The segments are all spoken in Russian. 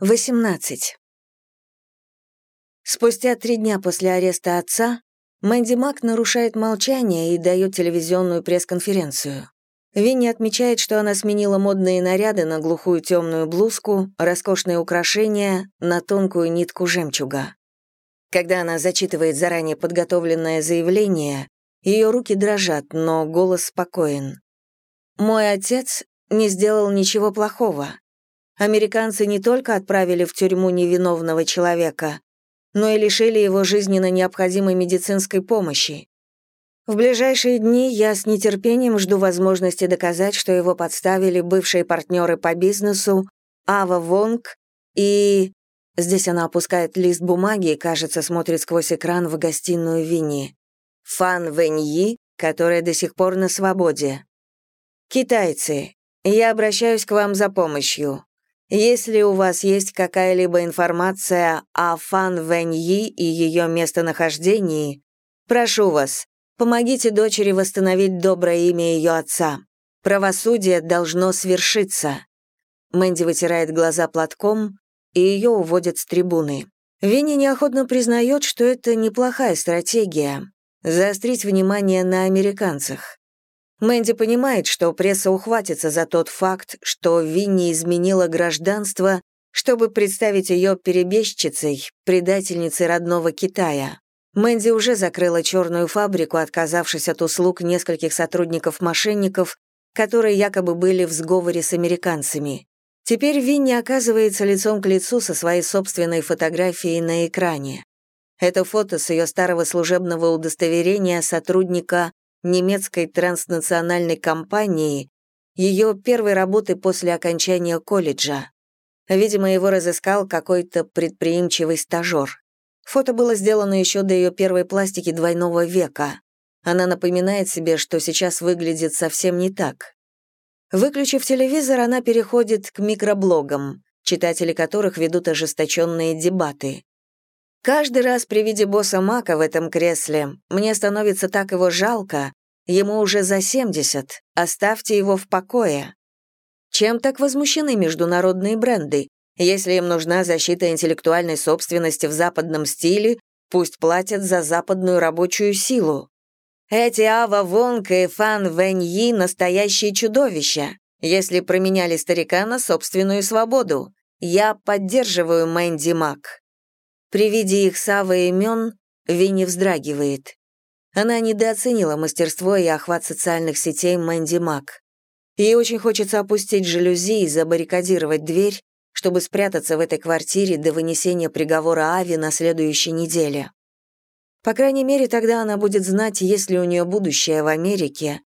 18. Спустя три дня после ареста отца Мэнди Мак нарушает молчание и дает телевизионную пресс-конференцию. Винни отмечает, что она сменила модные наряды на глухую темную блузку, роскошные украшения, на тонкую нитку жемчуга. Когда она зачитывает заранее подготовленное заявление, ее руки дрожат, но голос спокоен. «Мой отец не сделал ничего плохого. Американцы не только отправили в тюрьму невиновного человека, но и лишили его жизненно необходимой медицинской помощи. В ближайшие дни я с нетерпением жду возможности доказать, что его подставили бывшие партнеры по бизнесу Ава Вонг и... Здесь она опускает лист бумаги и, кажется, смотрит сквозь экран в гостиную Винни. Фан Вэньи, которая до сих пор на свободе. «Китайцы, я обращаюсь к вам за помощью. Если у вас есть какая-либо информация о Фан Вэньи и ее местонахождении, прошу вас, помогите дочери восстановить доброе имя ее отца. Правосудие должно свершиться». Мэнди вытирает глаза платком, и ее уводят с трибуны. Винни неохотно признает, что это неплохая стратегия — заострить внимание на американцах. Мэнди понимает, что пресса ухватится за тот факт, что Винни изменила гражданство, чтобы представить ее перебежчицей, предательницей родного Китая. Мэнди уже закрыла черную фабрику, отказавшись от услуг нескольких сотрудников-мошенников, которые якобы были в сговоре с американцами. Теперь Винни оказывается лицом к лицу со своей собственной фотографией на экране. Это фото с ее старого служебного удостоверения сотрудника немецкой транснациональной компании, ее первой работы после окончания колледжа. Видимо, его разыскал какой-то предприимчивый стажер. Фото было сделано еще до ее первой пластики двойного века. Она напоминает себе, что сейчас выглядит совсем не так. Выключив телевизор, она переходит к микроблогам, читатели которых ведут ожесточенные дебаты. Каждый раз при виде босса Мака в этом кресле мне становится так его жалко, ему уже за 70, оставьте его в покое. Чем так возмущены международные бренды? Если им нужна защита интеллектуальной собственности в западном стиле, пусть платят за западную рабочую силу. Эти Ава Вонг и Фан Вэньи — настоящие чудовища, если променяли старика на собственную свободу. Я поддерживаю Мэнди Мак. При виде их Савы имен Винни вздрагивает. Она недооценила мастерство и охват социальных сетей Мэнди Мак. Ей очень хочется опустить жалюзи и забаррикадировать дверь, чтобы спрятаться в этой квартире до вынесения приговора Ави на следующей неделе. По крайней мере, тогда она будет знать, есть ли у нее будущее в Америке,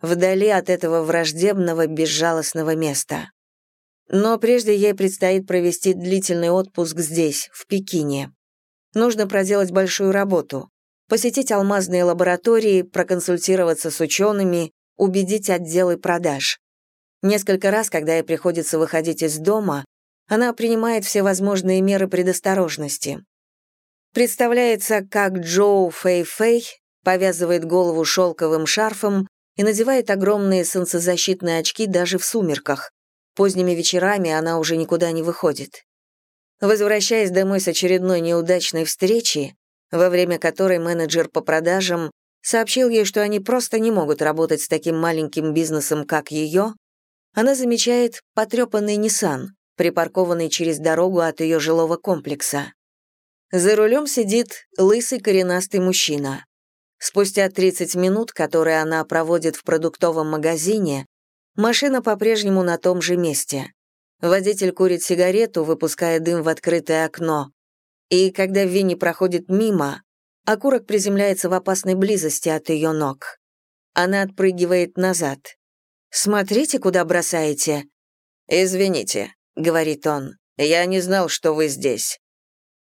вдали от этого враждебного, безжалостного места. Но прежде ей предстоит провести длительный отпуск здесь, в Пекине. Нужно проделать большую работу. Посетить алмазные лаборатории, проконсультироваться с учеными, убедить отделы продаж. Несколько раз, когда ей приходится выходить из дома, она принимает всевозможные меры предосторожности. Представляется, как Джоу Фэй-Фэй повязывает голову шелковым шарфом и надевает огромные солнцезащитные очки даже в сумерках, Поздними вечерами она уже никуда не выходит. Возвращаясь домой с очередной неудачной встречи, во время которой менеджер по продажам сообщил ей, что они просто не могут работать с таким маленьким бизнесом, как ее, она замечает потрепанный Nissan, припаркованный через дорогу от ее жилого комплекса. За рулем сидит лысый коренастый мужчина. Спустя 30 минут, которые она проводит в продуктовом магазине, Машина по-прежнему на том же месте. Водитель курит сигарету, выпуская дым в открытое окно. И когда Винни проходит мимо, окурок приземляется в опасной близости от ее ног. Она отпрыгивает назад. «Смотрите, куда бросаете». «Извините», — говорит он, — «я не знал, что вы здесь».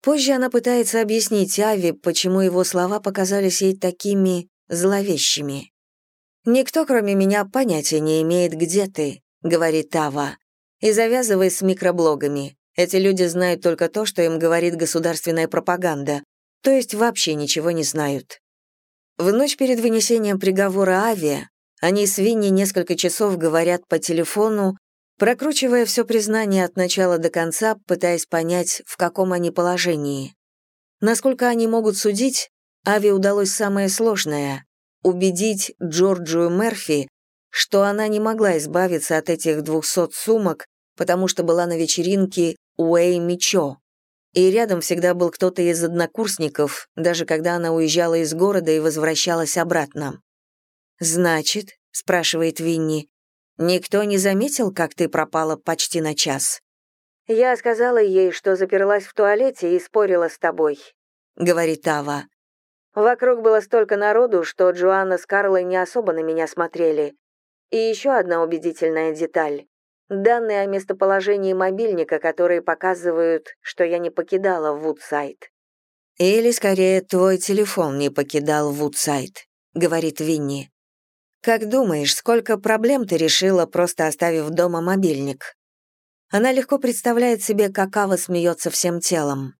Позже она пытается объяснить Ави, почему его слова показались ей такими зловещими. «Никто, кроме меня, понятия не имеет, где ты», — говорит Тава. «И завязывай с микроблогами. Эти люди знают только то, что им говорит государственная пропаганда, то есть вообще ничего не знают». В ночь перед вынесением приговора Ави они с Винни несколько часов говорят по телефону, прокручивая все признание от начала до конца, пытаясь понять, в каком они положении. Насколько они могут судить, Ави удалось самое сложное — убедить Джорджию Мерфи, что она не могла избавиться от этих двухсот сумок, потому что была на вечеринке Уэй Мичо. И рядом всегда был кто-то из однокурсников, даже когда она уезжала из города и возвращалась обратно. «Значит», — спрашивает Винни, «никто не заметил, как ты пропала почти на час?» «Я сказала ей, что заперлась в туалете и спорила с тобой», — говорит Ава. «Вокруг было столько народу, что Джоанна с Карлой не особо на меня смотрели. И еще одна убедительная деталь. Данные о местоположении мобильника, которые показывают, что я не покидала Вудсайд. «Или, скорее, твой телефон не покидал Вудсайд», — говорит Винни. «Как думаешь, сколько проблем ты решила, просто оставив дома мобильник?» Она легко представляет себе, как Ава смеется всем телом.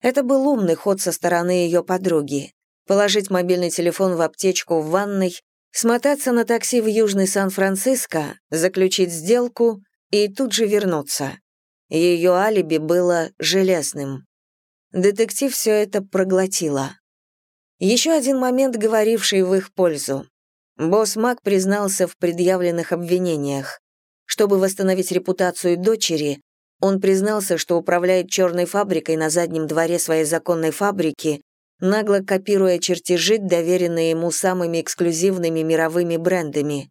Это был умный ход со стороны ее подруги. Положить мобильный телефон в аптечку в ванной Смотаться на такси в Южный Сан-Франциско, заключить сделку и тут же вернуться. Ее алиби было железным. Детектив все это проглотила. Еще один момент, говоривший в их пользу. Босс Мак признался в предъявленных обвинениях. Чтобы восстановить репутацию дочери, он признался, что управляет черной фабрикой на заднем дворе своей законной фабрики нагло копируя чертежи, доверенные ему самыми эксклюзивными мировыми брендами.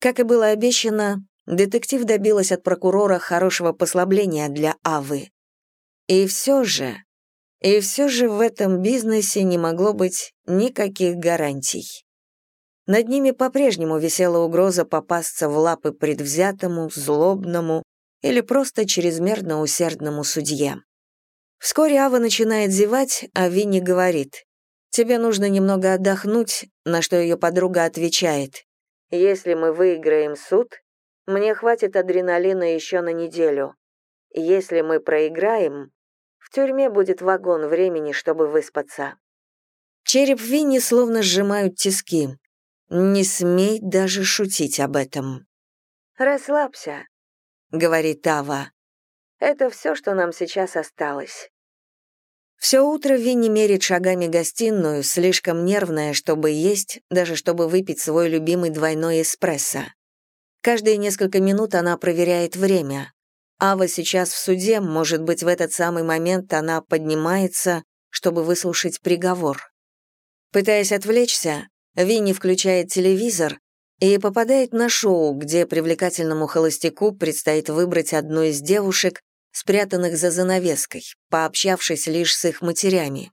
Как и было обещано, детектив добилась от прокурора хорошего послабления для Авы. И все же, и все же в этом бизнесе не могло быть никаких гарантий. Над ними по-прежнему висела угроза попасться в лапы предвзятому, злобному или просто чрезмерно усердному судье. Вскоре Ава начинает зевать, а Винни говорит, «Тебе нужно немного отдохнуть», на что ее подруга отвечает, «Если мы выиграем суд, мне хватит адреналина еще на неделю. Если мы проиграем, в тюрьме будет вагон времени, чтобы выспаться». Череп Винни словно сжимают тиски. Не смей даже шутить об этом. «Расслабься», — говорит Ава. Это все, что нам сейчас осталось. Все утро Винни мерит шагами гостиную, слишком нервная, чтобы есть, даже чтобы выпить свой любимый двойной эспрессо. Каждые несколько минут она проверяет время. Ава сейчас в суде, может быть, в этот самый момент она поднимается, чтобы выслушать приговор. Пытаясь отвлечься, Винни включает телевизор и попадает на шоу, где привлекательному холостяку предстоит выбрать одну из девушек, спрятанных за занавеской, пообщавшись лишь с их матерями.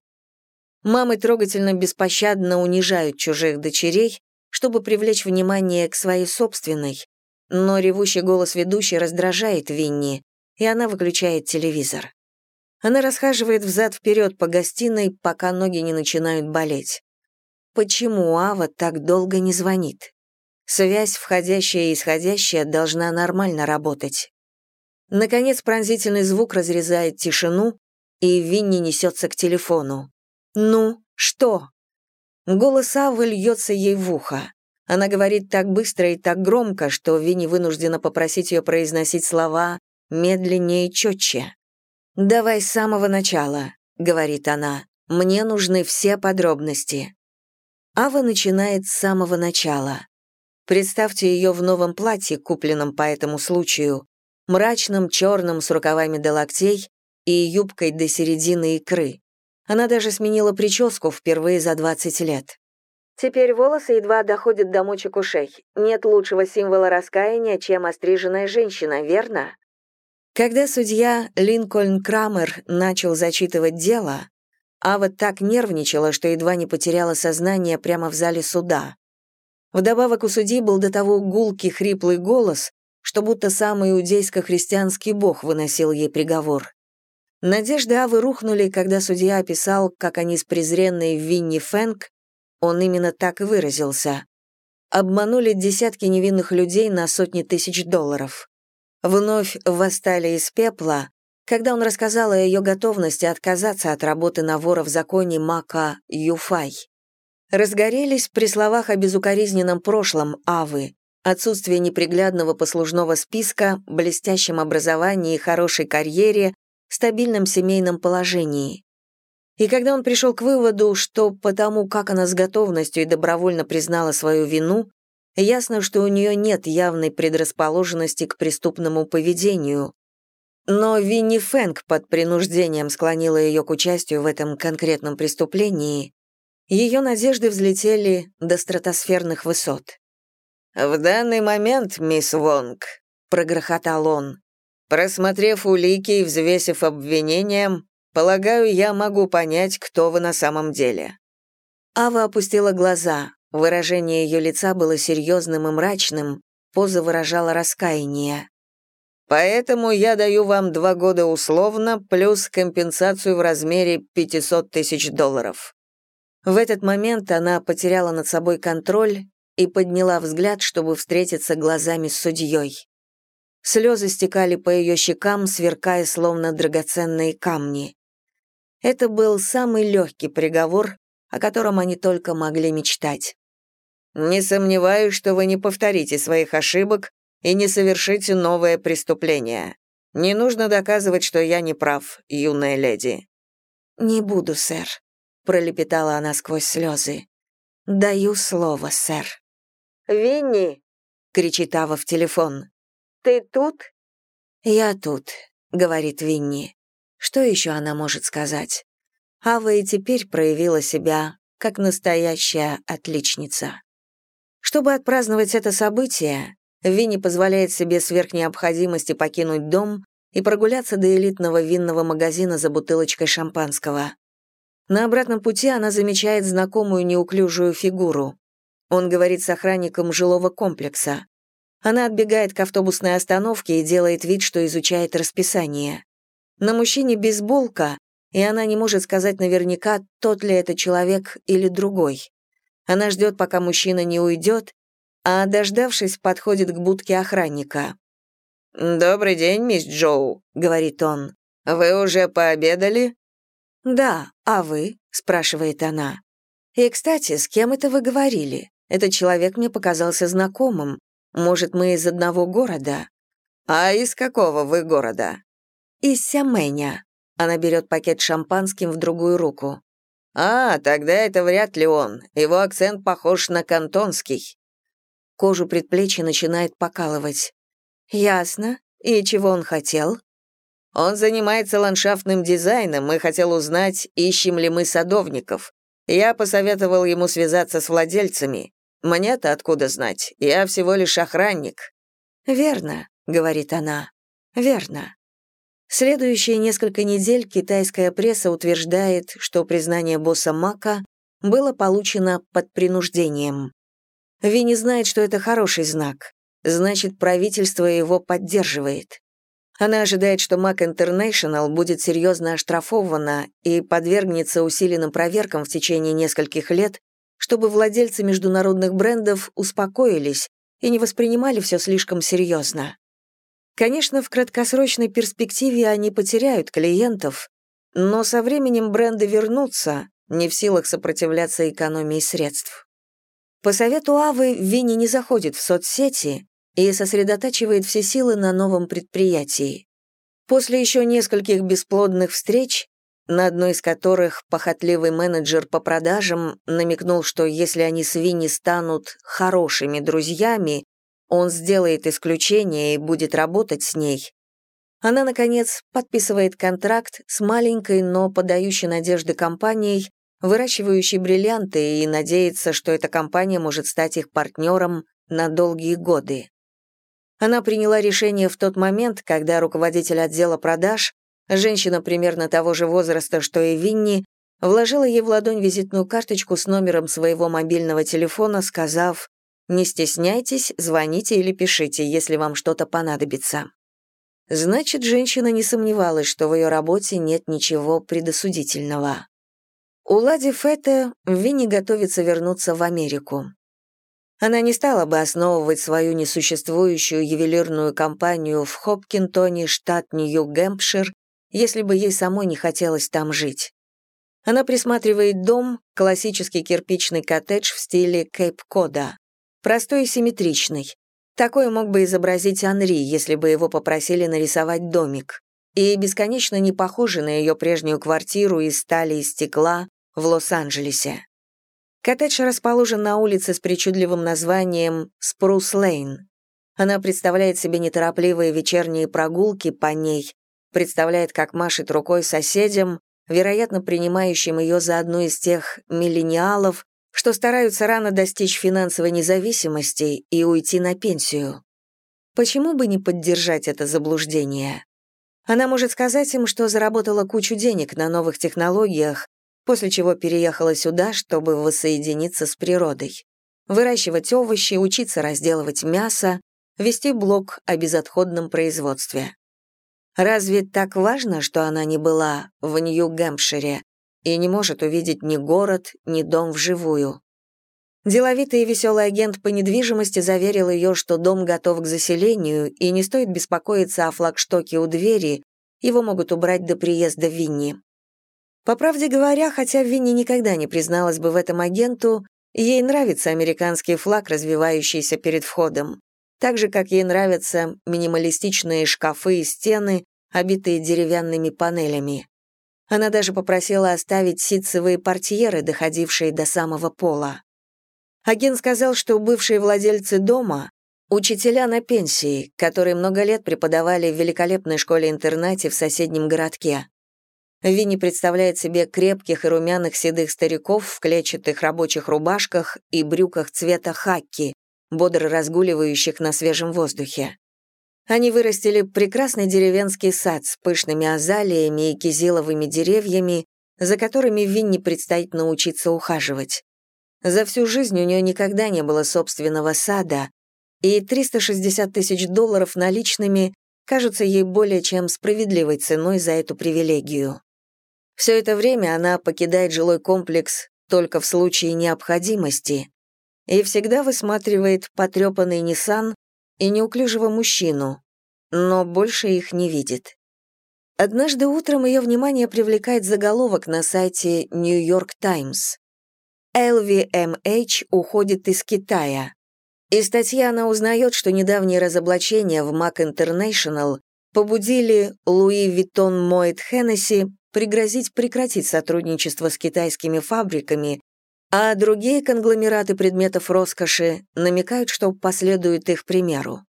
Мамы трогательно беспощадно унижают чужих дочерей, чтобы привлечь внимание к своей собственной, но ревущий голос ведущей раздражает Винни, и она выключает телевизор. Она расхаживает взад-вперед по гостиной, пока ноги не начинают болеть. Почему Ава так долго не звонит? Связь, входящая и исходящая, должна нормально работать. Наконец пронзительный звук разрезает тишину, и Винни несется к телефону. «Ну, что?» Голос Авы льется ей в ухо. Она говорит так быстро и так громко, что Винни вынуждена попросить ее произносить слова медленнее и четче. «Давай с самого начала», — говорит она. «Мне нужны все подробности». Ава начинает с самого начала. Представьте ее в новом платье, купленном по этому случаю, мрачным черным с рукавами до локтей и юбкой до середины икры. Она даже сменила прическу впервые за 20 лет. Теперь волосы едва доходят до мочек ушей. Нет лучшего символа раскаяния, чем остриженная женщина, верно? Когда судья Линкольн Крамер начал зачитывать дело, Ава так нервничала, что едва не потеряла сознание прямо в зале суда. Вдобавок у судьи был до того гулкий хриплый голос, что будто самый иудейско-христианский бог выносил ей приговор. Надежды Авы рухнули, когда судья описал, как они с презренной Винни Фэнк, он именно так и выразился, обманули десятки невинных людей на сотни тысяч долларов. Вновь восстали из пепла, когда он рассказал о ее готовности отказаться от работы на вора в законе Мака Юфай. Разгорелись при словах о безукоризненном прошлом Авы, отсутствие неприглядного послужного списка, блестящем образовании, хорошей карьере, стабильном семейном положении. И когда он пришел к выводу, что потому, как она с готовностью и добровольно признала свою вину, ясно, что у нее нет явной предрасположенности к преступному поведению. Но Винни Фэнк под принуждением склонила ее к участию в этом конкретном преступлении, ее надежды взлетели до стратосферных высот. «В данный момент, мисс Вонг», — прогрохотал он, «просмотрев улики и взвесив обвинения, полагаю, я могу понять, кто вы на самом деле». Ава опустила глаза, выражение ее лица было серьезным и мрачным, поза выражала раскаяние. «Поэтому я даю вам два года условно, плюс компенсацию в размере 500 тысяч долларов». В этот момент она потеряла над собой контроль и подняла взгляд, чтобы встретиться глазами с судьей. Слезы стекали по ее щекам, сверкая словно драгоценные камни. Это был самый легкий приговор, о котором они только могли мечтать. «Не сомневаюсь, что вы не повторите своих ошибок и не совершите новое преступление. Не нужно доказывать, что я не прав, юная леди». «Не буду, сэр», — пролепетала она сквозь слезы. «Даю слово, сэр». «Винни!» — кричит Ава в телефон. «Ты тут?» «Я тут», — говорит Винни. Что еще она может сказать? Ава и теперь проявила себя как настоящая отличница. Чтобы отпраздновать это событие, Винни позволяет себе сверх необходимости покинуть дом и прогуляться до элитного винного магазина за бутылочкой шампанского. На обратном пути она замечает знакомую неуклюжую фигуру. Он говорит с охранником жилого комплекса. Она отбегает к автобусной остановке и делает вид, что изучает расписание. На мужчине бейсболка, и она не может сказать наверняка, тот ли это человек или другой. Она ждет, пока мужчина не уйдет, а, дождавшись, подходит к будке охранника. «Добрый день, мисс Джоу», — говорит он. «Вы уже пообедали?» «Да, а вы?» — спрашивает она. «И, кстати, с кем это вы говорили? Этот человек мне показался знакомым. Может, мы из одного города?» «А из какого вы города?» «Из Сямэня». Она берет пакет шампанским в другую руку. «А, тогда это вряд ли он. Его акцент похож на кантонский». Кожу предплечья начинает покалывать. «Ясно. И чего он хотел?» «Он занимается ландшафтным дизайном и хотел узнать, ищем ли мы садовников. Я посоветовал ему связаться с владельцами. Мне-то откуда знать? Я всего лишь охранник». «Верно», — говорит она. «Верно». Следующие несколько недель китайская пресса утверждает, что признание босса Мака было получено под принуждением. Винни знает, что это хороший знак. Значит, правительство его поддерживает. Она ожидает, что Mac International будет серьезно оштрафована и подвергнется усиленным проверкам в течение нескольких лет чтобы владельцы международных брендов успокоились и не воспринимали все слишком серьезно. Конечно, в краткосрочной перспективе они потеряют клиентов, но со временем бренды вернутся, не в силах сопротивляться экономии средств. По совету Авы Винни не заходит в соцсети и сосредотачивает все силы на новом предприятии. После еще нескольких бесплодных встреч на одной из которых похотливый менеджер по продажам намекнул, что если они с Винни станут хорошими друзьями, он сделает исключение и будет работать с ней. Она, наконец, подписывает контракт с маленькой, но подающей надежды компанией, выращивающей бриллианты, и надеется, что эта компания может стать их партнером на долгие годы. Она приняла решение в тот момент, когда руководитель отдела продаж Женщина примерно того же возраста, что и Винни, вложила ей в ладонь визитную карточку с номером своего мобильного телефона, сказав «Не стесняйтесь, звоните или пишите, если вам что-то понадобится». Значит, женщина не сомневалась, что в ее работе нет ничего предосудительного. Уладив это, Винни готовится вернуться в Америку. Она не стала бы основывать свою несуществующую ювелирную компанию в Хопкинтоне, штат Нью-Гэмпшир, если бы ей самой не хотелось там жить. Она присматривает дом, классический кирпичный коттедж в стиле Кейп-Кода. Простой и симметричный. Такой мог бы изобразить Анри, если бы его попросили нарисовать домик. И бесконечно не похожий на ее прежнюю квартиру из стали и стекла в Лос-Анджелесе. Коттедж расположен на улице с причудливым названием Спрус Лейн. Она представляет себе неторопливые вечерние прогулки по ней, представляет, как машет рукой соседям, вероятно, принимающим ее за одну из тех миллениалов, что стараются рано достичь финансовой независимости и уйти на пенсию. Почему бы не поддержать это заблуждение? Она может сказать им, что заработала кучу денег на новых технологиях, после чего переехала сюда, чтобы воссоединиться с природой. Выращивать овощи, учиться разделывать мясо, вести блог о безотходном производстве. Разве так важно, что она не была в Нью-Гэмпшире, и не может увидеть ни город, ни дом вживую. Деловитый и веселый агент по недвижимости заверил ее, что дом готов к заселению, и не стоит беспокоиться о флагштоке у двери, его могут убрать до приезда Винни. По правде говоря, хотя Винни никогда не призналась бы в этом агенту, ей нравится американский флаг, развивающийся перед входом, так же, как ей нравятся минималистичные шкафы и стены, обитые деревянными панелями. Она даже попросила оставить ситцевые портьеры, доходившие до самого пола. Агент сказал, что бывшие владельцы дома — учителя на пенсии, которые много лет преподавали в великолепной школе-интернате в соседнем городке. Винни представляет себе крепких и румяных седых стариков в клетчатых рабочих рубашках и брюках цвета хакки, бодро разгуливающих на свежем воздухе. Они вырастили прекрасный деревенский сад с пышными азалиями и кизиловыми деревьями, за которыми Винни предстоит научиться ухаживать. За всю жизнь у нее никогда не было собственного сада, и 360 тысяч долларов наличными кажутся ей более чем справедливой ценой за эту привилегию. Все это время она покидает жилой комплекс только в случае необходимости и всегда высматривает потрепанный Nissan и неуклюжего мужчину, но больше их не видит. Однажды утром ее внимание привлекает заголовок на сайте New York Times. LVMH уходит из Китая. Из статьи она узнает, что недавние разоблачения в Mak International побудили Louis Vuitton Moët Hennessy пригрозить прекратить сотрудничество с китайскими фабриками а другие конгломераты предметов роскоши намекают, что последуют их примеру.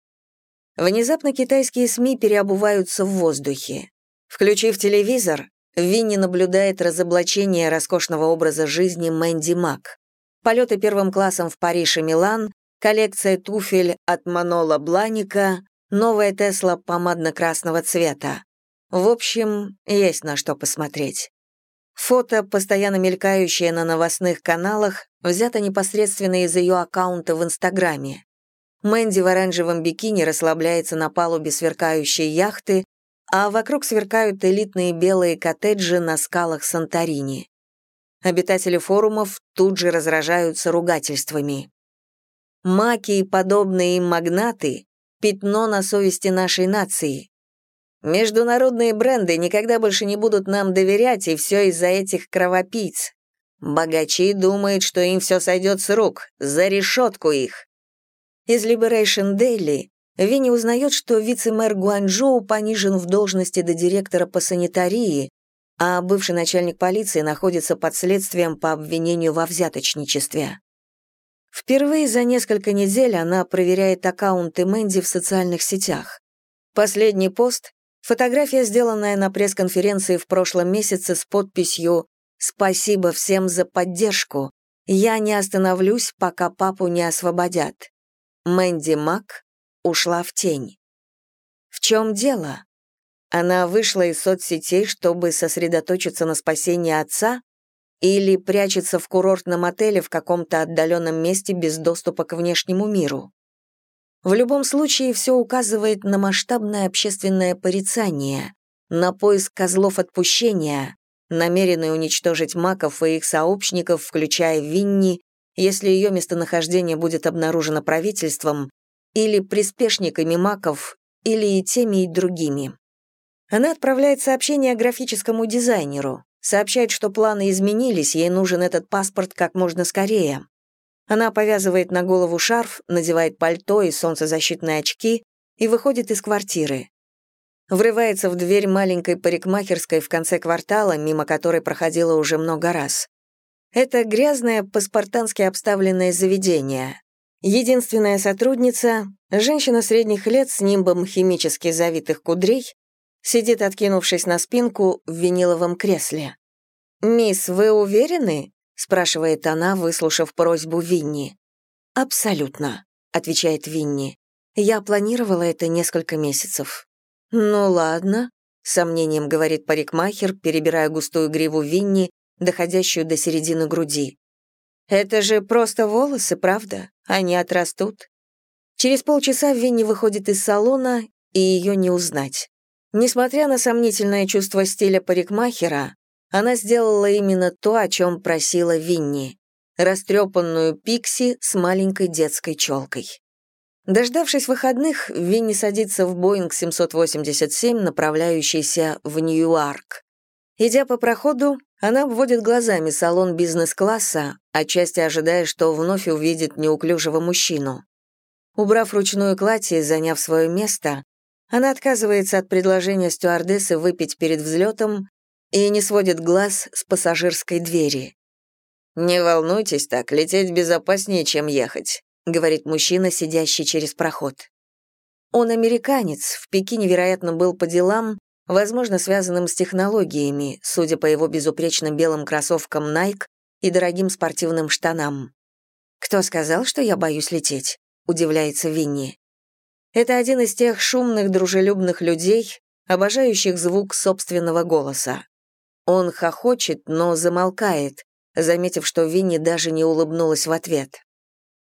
Внезапно китайские СМИ переобуваются в воздухе. Включив телевизор, Винни наблюдает разоблачение роскошного образа жизни Мэнди Мак. Полеты первым классом в Париж и Милан, коллекция туфель от Манола Бланика, новая Тесла помадно-красного цвета. В общем, есть на что посмотреть. Фото, постоянно мелькающее на новостных каналах, взято непосредственно из ее аккаунта в Инстаграме. Мэнди в оранжевом бикини расслабляется на палубе сверкающей яхты, а вокруг сверкают элитные белые коттеджи на скалах Санторини. Обитатели форумов тут же разражаются ругательствами. Маки и подобные им магнаты — пятно на совести нашей нации. Международные бренды никогда больше не будут нам доверять, и все из-за этих кровопийц. Богачи думают, что им все сойдет с рук, за решетку их. Из Liberation Daily Винни узнает, что вице-мэр Гуанчжоу понижен в должности до директора по санитарии, а бывший начальник полиции находится под следствием по обвинению во взяточничестве. Впервые за несколько недель она проверяет аккаунты Мэнди в социальных сетях. Последний пост Фотография, сделанная на пресс-конференции в прошлом месяце с подписью «Спасибо всем за поддержку. Я не остановлюсь, пока папу не освободят». Мэнди Мак ушла в тень. В чем дело? Она вышла из соцсетей, чтобы сосредоточиться на спасении отца или прячется в курортном отеле в каком-то отдаленном месте без доступа к внешнему миру? В любом случае, все указывает на масштабное общественное порицание, на поиск козлов отпущения, намеренный уничтожить маков и их сообщников, включая Винни, если ее местонахождение будет обнаружено правительством, или приспешниками маков, или и теми, и другими. Она отправляет сообщение графическому дизайнеру, сообщает, что планы изменились, ей нужен этот паспорт как можно скорее. Она повязывает на голову шарф, надевает пальто и солнцезащитные очки и выходит из квартиры. Врывается в дверь маленькой парикмахерской в конце квартала, мимо которой проходила уже много раз. Это грязное, по-спартански обставленное заведение. Единственная сотрудница, женщина средних лет с нимбом химически завитых кудрей, сидит, откинувшись на спинку в виниловом кресле. «Мисс, вы уверены?» — спрашивает она, выслушав просьбу Винни. «Абсолютно», — отвечает Винни. «Я планировала это несколько месяцев». «Ну ладно», — сомнением говорит парикмахер, перебирая густую гриву Винни, доходящую до середины груди. «Это же просто волосы, правда? Они отрастут». Через полчаса Винни выходит из салона, и ее не узнать. Несмотря на сомнительное чувство стиля парикмахера, она сделала именно то, о чем просила Винни — растрепанную пикси с маленькой детской челкой. Дождавшись выходных, Винни садится в Боинг 787, направляющийся в Нью-Арк. Идя по проходу, она обводит глазами салон бизнес-класса, отчасти ожидая, что вновь увидит неуклюжего мужчину. Убрав ручную кладь и заняв свое место, она отказывается от предложения стюардессы выпить перед взлетом и не сводит глаз с пассажирской двери. «Не волнуйтесь так, лететь безопаснее, чем ехать», говорит мужчина, сидящий через проход. Он американец, в Пекине, вероятно, был по делам, возможно, связанным с технологиями, судя по его безупречным белым кроссовкам Nike и дорогим спортивным штанам. «Кто сказал, что я боюсь лететь?» — удивляется Винни. Это один из тех шумных, дружелюбных людей, обожающих звук собственного голоса. Он хохочет, но замолкает, заметив, что Винни даже не улыбнулась в ответ.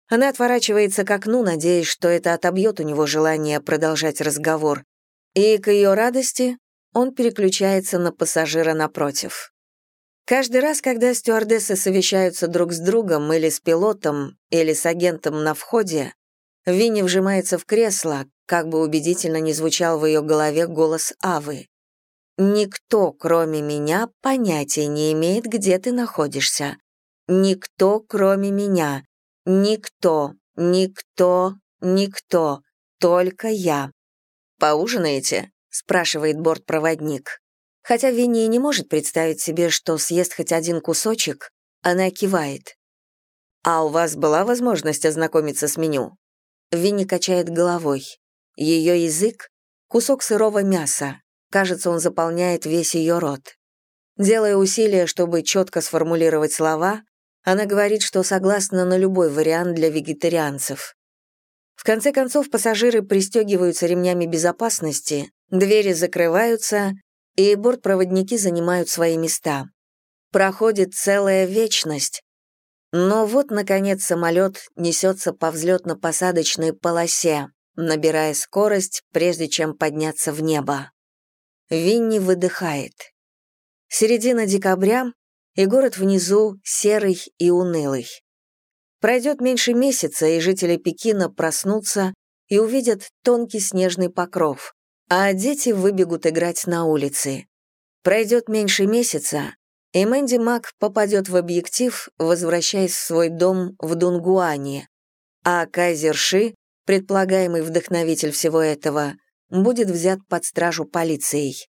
Она отворачивается к окну, надеясь, что это отобьет у него желание продолжать разговор, и, к ее радости, он переключается на пассажира напротив. Каждый раз, когда стюардессы совещаются друг с другом или с пилотом, или с агентом на входе, Винни вжимается в кресло, как бы убедительно не звучал в ее голове голос Авы. «Никто, кроме меня, понятия не имеет, где ты находишься. Никто, кроме меня. Никто, никто, никто, только я. «Поужинаете?» — спрашивает бортпроводник. Хотя Винни не может представить себе, что съест хоть один кусочек, она кивает. «А у вас была возможность ознакомиться с меню?» Винни качает головой. Ее язык — кусок сырого мяса. Кажется, он заполняет весь ее рот. Делая усилия, чтобы четко сформулировать слова, она говорит, что согласна на любой вариант для вегетарианцев. В конце концов, пассажиры пристегиваются ремнями безопасности, двери закрываются, и бортпроводники занимают свои места. Проходит целая вечность. Но вот, наконец, самолет несется по взлетно-посадочной полосе, набирая скорость, прежде чем подняться в небо. Винни выдыхает. Середина декабря, и город внизу серый и унылый. Пройдет меньше месяца, и жители Пекина проснутся и увидят тонкий снежный покров, а дети выбегут играть на улице. Пройдет меньше месяца, и Мэнди Мак попадет в объектив, возвращаясь в свой дом в Дунгуане, а Кайзер Ши, предполагаемый вдохновитель всего этого, будет взят под стражу полицией.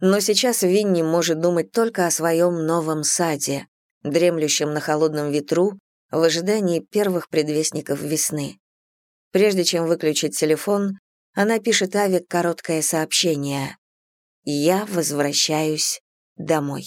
Но сейчас Винни может думать только о своем новом саде, дремлющем на холодном ветру в ожидании первых предвестников весны. Прежде чем выключить телефон, она пишет Аве короткое сообщение. «Я возвращаюсь домой».